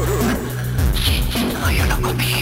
夜喜び